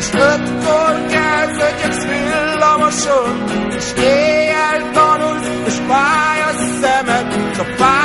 és ötkor kezdődjük villamoson, és éjjel tanulsz, és fáj a szemed, csak fáj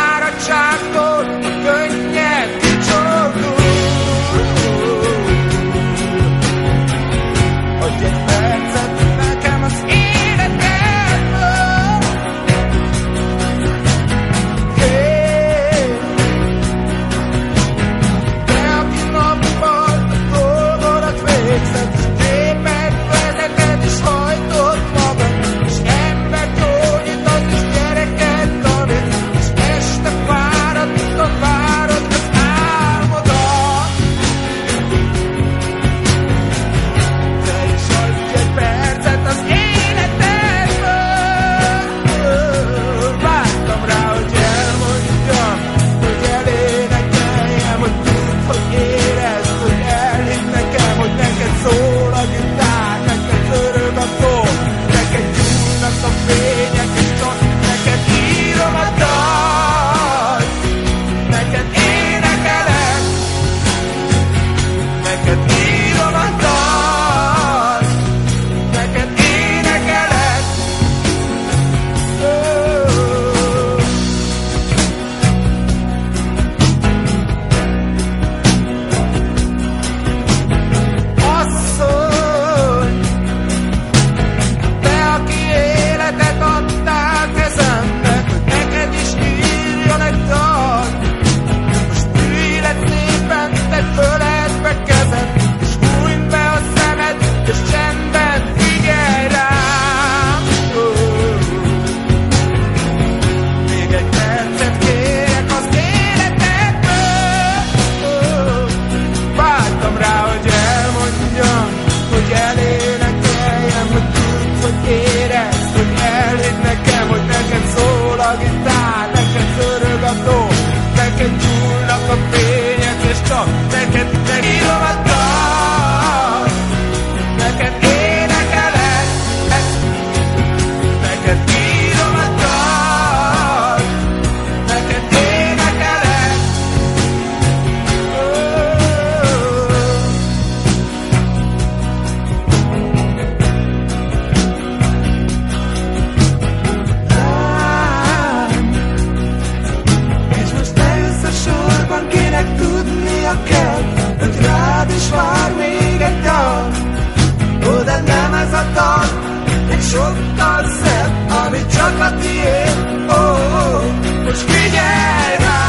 sokkal szebb, ami csak a tiéd, oh, oh, oh. most figyelj rá!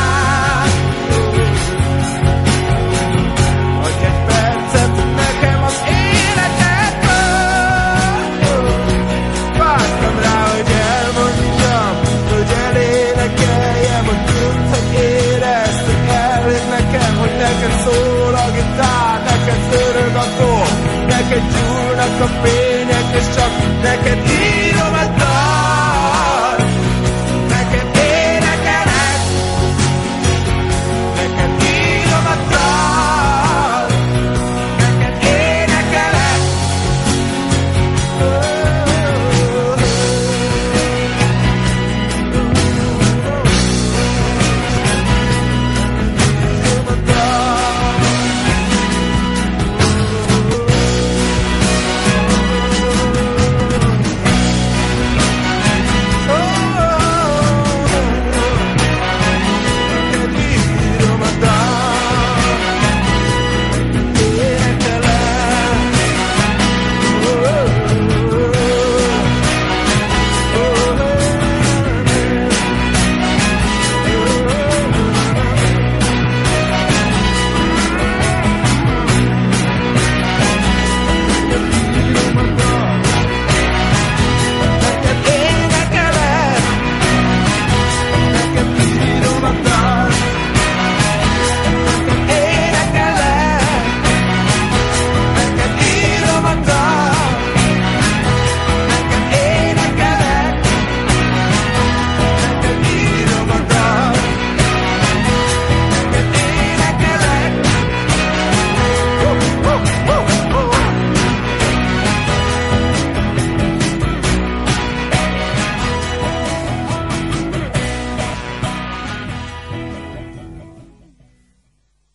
Egy percet nekem az életedből, oh, oh. vártam rá, hogy elmondjam, hogy elénekeljem, hogy tudd, hogy éreztek nekem, hogy neked szól a gitár, neked szörög a neked így.